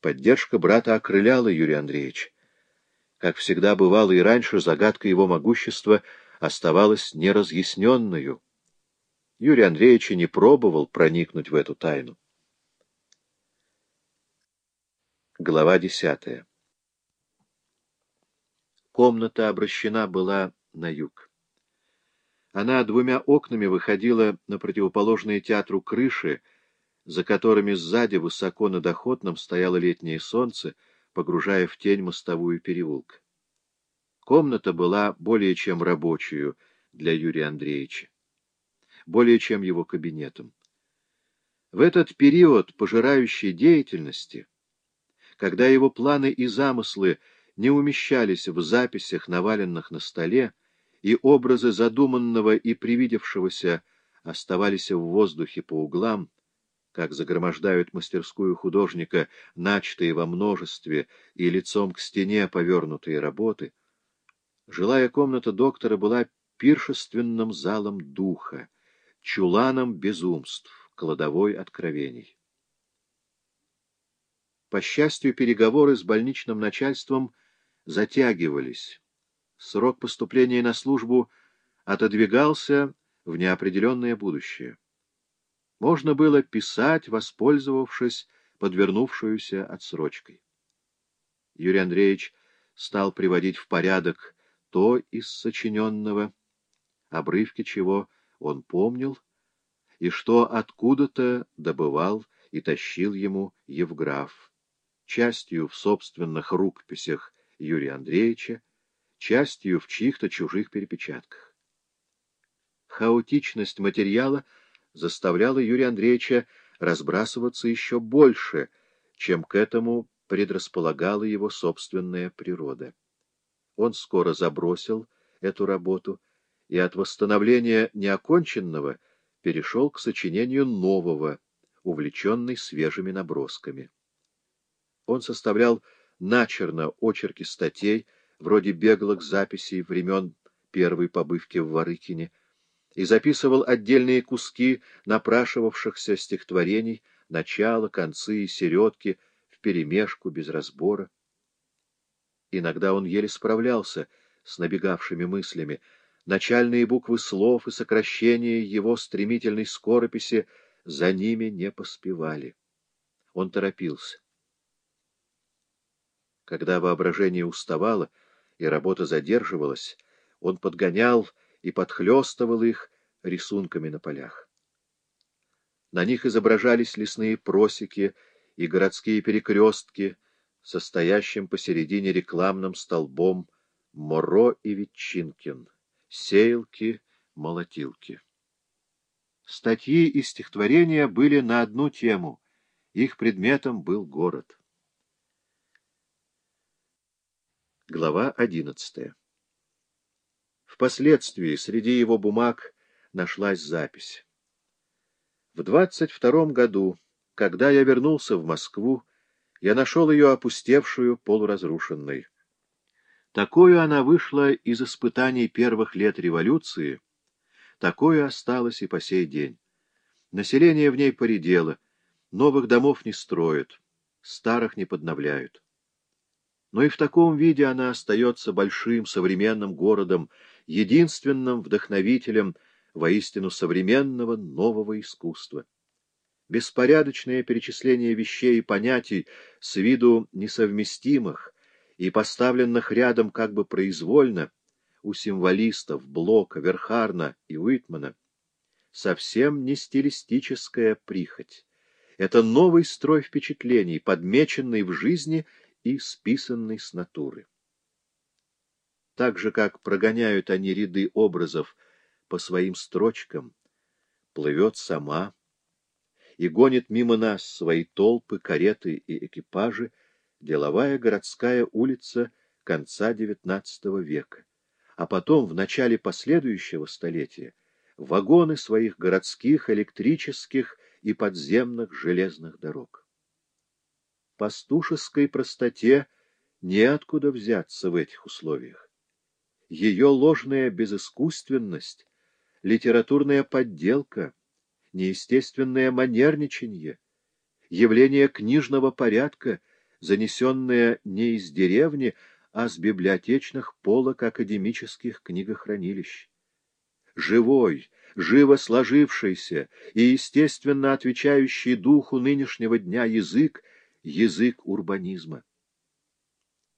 Поддержка брата окрыляла Юрия Андреевича. Как всегда бывало и раньше, загадка его могущества оставалась неразъясненную. Юрий Андреевич не пробовал проникнуть в эту тайну. Глава десятая Комната обращена была на юг. Она двумя окнами выходила на противоположные театру крыши, за которыми сзади высоко над охотным стояло летнее солнце, погружая в тень мостовую переулка. Комната была более чем рабочую для Юрия Андреевича, более чем его кабинетом. В этот период пожирающей деятельности, когда его планы и замыслы не умещались в записях, наваленных на столе, и образы задуманного и привидевшегося оставались в воздухе по углам, как загромождают мастерскую художника начатые во множестве и лицом к стене повернутые работы, жилая комната доктора была пиршественным залом духа, чуланом безумств, кладовой откровений. По счастью, переговоры с больничным начальством затягивались. Срок поступления на службу отодвигался в неопределенное будущее. Можно было писать, воспользовавшись подвернувшуюся отсрочкой. Юрий Андреевич стал приводить в порядок то из сочиненного, обрывки чего он помнил, и что откуда-то добывал и тащил ему Евграф, частью в собственных рукописях Юрия Андреевича, частью в чьих-то чужих перепечатках. Хаотичность материала заставляла Юрия Андреевича разбрасываться еще больше, чем к этому предрасполагала его собственная природа. Он скоро забросил эту работу и от восстановления неоконченного перешел к сочинению нового, увлеченный свежими набросками. Он составлял начерно очерки статей, вроде беглых записей времен первой побывки в Варыкине, и записывал отдельные куски напрашивавшихся стихотворений, начало, концы и середки, вперемешку, без разбора. Иногда он еле справлялся с набегавшими мыслями. Начальные буквы слов и сокращения его стремительной скорописи за ними не поспевали. Он торопился. Когда воображение уставало и работа задерживалась, он подгонял и подхлестывал их рисунками на полях. На них изображались лесные просеки и городские перекрестки, состоящим посередине рекламным столбом Моро и Ветчинкин, сеялки, молотилки. Статьи и стихотворения были на одну тему, их предметом был город. Глава одиннадцатая. Впоследствии среди его бумаг нашлась запись. В двадцать втором году, когда я вернулся в Москву, я нашел ее опустевшую, полуразрушенной. Такую она вышла из испытаний первых лет революции, такое осталось и по сей день. Население в ней поредело, новых домов не строят, старых не подновляют но и в таком виде она остается большим современным городом, единственным вдохновителем воистину современного нового искусства. Беспорядочное перечисление вещей и понятий с виду несовместимых и поставленных рядом как бы произвольно у символистов Блока, Верхарна и Уитмана совсем не стилистическая прихоть. Это новый строй впечатлений, подмеченный в жизни и списанный с натуры. Так же, как прогоняют они ряды образов по своим строчкам, плывет сама и гонит мимо нас свои толпы, кареты и экипажи деловая городская улица конца XIX века, а потом, в начале последующего столетия, вагоны своих городских, электрических и подземных железных дорог пастушеской простоте неоткуда взяться в этих условиях. Ее ложная безыскусственность, литературная подделка, неестественное манерничанье, явление книжного порядка занесенная не из деревни, а с библиотечных полок академических книгохранилищ. Живой, живо сложившийся и естественно отвечающий духу нынешнего дня язык — язык урбанизма.